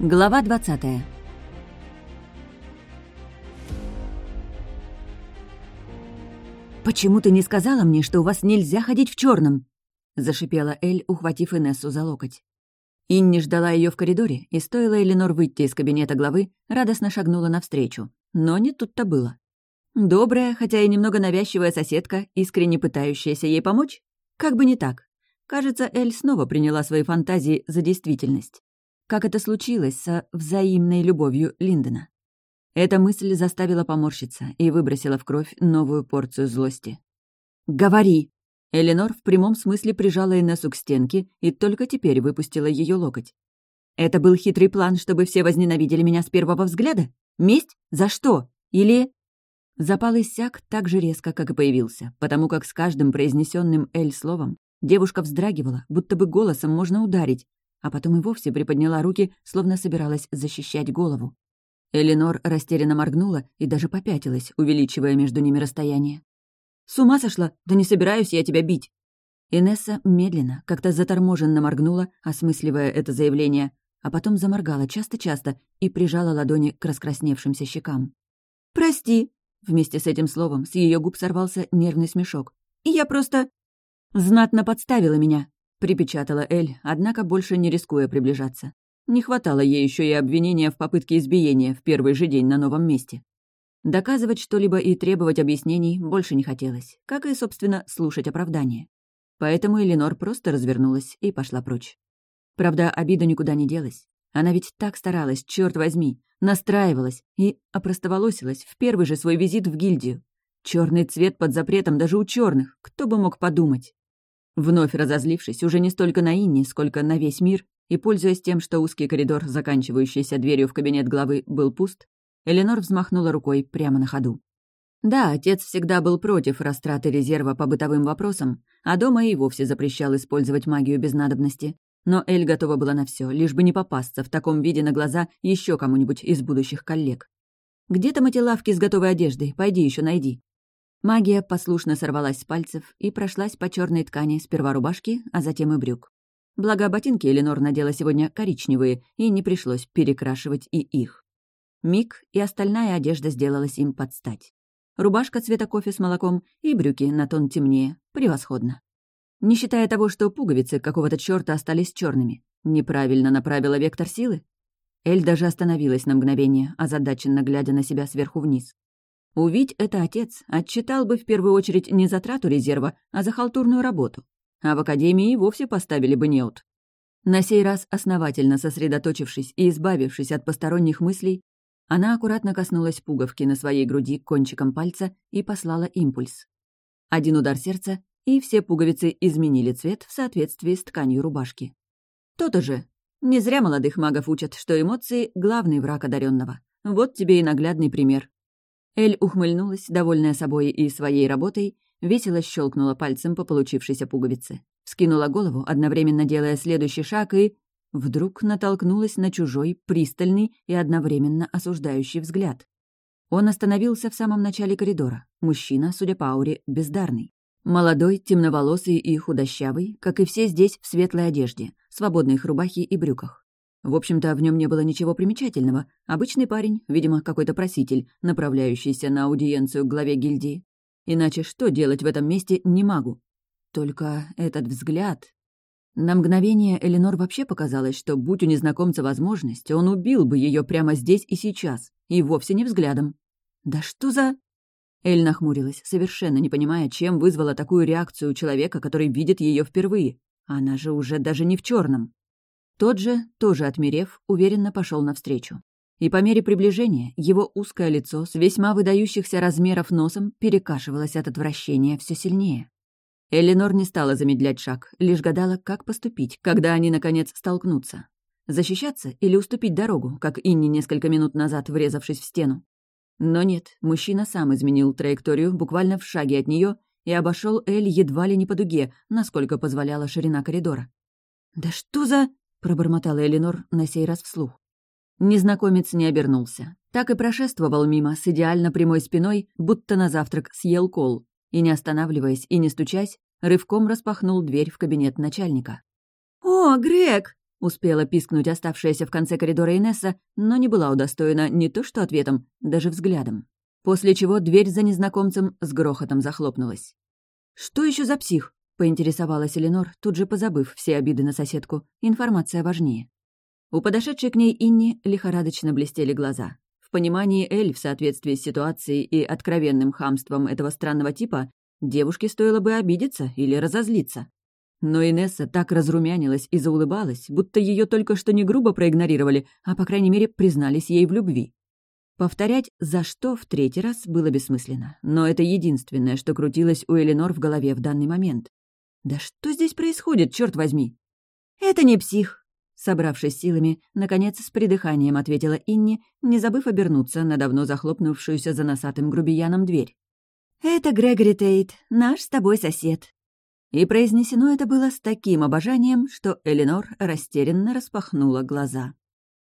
Глава 20 «Почему ты не сказала мне, что у вас нельзя ходить в черном? зашипела Эль, ухватив Инессу за локоть. Инни ждала ее в коридоре, и стоило Эленор выйти из кабинета главы, радостно шагнула навстречу. Но не тут-то было. Добрая, хотя и немного навязчивая соседка, искренне пытающаяся ей помочь? Как бы не так. Кажется, Эль снова приняла свои фантазии за действительность. Как это случилось со взаимной любовью Линдона? Эта мысль заставила поморщиться и выбросила в кровь новую порцию злости. «Говори!» Эленор в прямом смысле прижала Инессу к стенке и только теперь выпустила ее локоть. «Это был хитрый план, чтобы все возненавидели меня с первого взгляда? Месть? За что? Или...» Запал иссяк так же резко, как и появился, потому как с каждым произнесенным «эль» словом девушка вздрагивала, будто бы голосом можно ударить, а потом и вовсе приподняла руки, словно собиралась защищать голову. Эленор растерянно моргнула и даже попятилась, увеличивая между ними расстояние. «С ума сошла? Да не собираюсь я тебя бить!» Инесса медленно, как-то заторможенно моргнула, осмысливая это заявление, а потом заморгала часто-часто и прижала ладони к раскрасневшимся щекам. «Прости!» Вместе с этим словом с ее губ сорвался нервный смешок. «И я просто...» «Знатно подставила меня», — припечатала Эль, однако больше не рискуя приближаться. Не хватало ей еще и обвинения в попытке избиения в первый же день на новом месте. Доказывать что-либо и требовать объяснений больше не хотелось, как и, собственно, слушать оправдания. Поэтому Эленор просто развернулась и пошла прочь. Правда, обида никуда не делась. Она ведь так старалась, черт возьми, настраивалась и опростоволосилась в первый же свой визит в гильдию. Черный цвет под запретом даже у черных, кто бы мог подумать. Вновь разозлившись уже не столько на Инни, сколько на весь мир, и, пользуясь тем, что узкий коридор, заканчивающийся дверью в кабинет главы, был пуст, Эленор взмахнула рукой прямо на ходу. Да, отец всегда был против растраты резерва по бытовым вопросам, а дома и вовсе запрещал использовать магию без надобности. Но Эль готова была на все, лишь бы не попасться в таком виде на глаза еще кому-нибудь из будущих коллег. «Где там эти лавки с готовой одеждой? Пойди еще найди». Магия послушно сорвалась с пальцев и прошлась по черной ткани сперва рубашки, а затем и брюк. Благо, ботинки Эленор надела сегодня коричневые, и не пришлось перекрашивать и их. Миг, и остальная одежда сделалась им под стать. Рубашка цвета кофе с молоком и брюки на тон темнее. Превосходно. Не считая того, что пуговицы какого-то чёрта остались черными. Неправильно направила вектор силы? Эль даже остановилась на мгновение, озадаченно глядя на себя сверху вниз. Увидь это отец, отчитал бы в первую очередь не за трату резерва, а за халтурную работу. А в академии вовсе поставили бы неуд. На сей раз, основательно сосредоточившись и избавившись от посторонних мыслей, она аккуратно коснулась пуговки на своей груди кончиком пальца и послала импульс. Один удар сердца, и все пуговицы изменили цвет в соответствии с тканью рубашки. То-то же. Не зря молодых магов учат, что эмоции — главный враг одаренного. Вот тебе и наглядный пример. Эль ухмыльнулась, довольная собой и своей работой, весело щелкнула пальцем по получившейся пуговице. Вскинула голову, одновременно делая следующий шаг, и вдруг натолкнулась на чужой, пристальный и одновременно осуждающий взгляд. Он остановился в самом начале коридора. Мужчина, судя по ауре, бездарный. Молодой, темноволосый и худощавый, как и все здесь в светлой одежде, свободных рубахе и брюках. В общем-то, в нем не было ничего примечательного. Обычный парень, видимо, какой-то проситель, направляющийся на аудиенцию к главе гильдии. Иначе что делать в этом месте не могу. Только этот взгляд... На мгновение Эленор вообще показалось, что, будь у незнакомца возможность, он убил бы ее прямо здесь и сейчас, и вовсе не взглядом. «Да что за...» Эль нахмурилась, совершенно не понимая, чем вызвала такую реакцию у человека, который видит ее впервые. Она же уже даже не в черном. Тот же, тоже отмерев, уверенно пошел навстречу. И по мере приближения его узкое лицо с весьма выдающихся размеров носом перекашивалось от отвращения все сильнее. Эленор не стала замедлять шаг, лишь гадала, как поступить, когда они, наконец, столкнутся. Защищаться или уступить дорогу, как Инни несколько минут назад, врезавшись в стену? Но нет, мужчина сам изменил траекторию буквально в шаге от нее и обошел Эль едва ли не по дуге, насколько позволяла ширина коридора. «Да что за...» — пробормотала Эленор на сей раз вслух. Незнакомец не обернулся. Так и прошествовал мимо с идеально прямой спиной, будто на завтрак съел кол, и, не останавливаясь и не стучась, рывком распахнул дверь в кабинет начальника. «О, Грег!» Успела пискнуть оставшаяся в конце коридора Инесса, но не была удостоена не то что ответом, даже взглядом. После чего дверь за незнакомцем с грохотом захлопнулась. «Что еще за псих?» — поинтересовалась Эленор, тут же позабыв все обиды на соседку. Информация важнее. У подошедшей к ней Инни лихорадочно блестели глаза. В понимании Эль в соответствии с ситуацией и откровенным хамством этого странного типа девушке стоило бы обидеться или разозлиться. Но Инесса так разрумянилась и заулыбалась, будто ее только что не грубо проигнорировали, а, по крайней мере, признались ей в любви. Повторять «за что» в третий раз было бессмысленно, но это единственное, что крутилось у Эленор в голове в данный момент. «Да что здесь происходит, черт возьми?» «Это не псих», — собравшись силами, наконец с придыханием ответила Инни, не забыв обернуться на давно захлопнувшуюся за носатым грубияном дверь. «Это Грегори Тейт, наш с тобой сосед». И произнесено это было с таким обожанием, что Эленор растерянно распахнула глаза.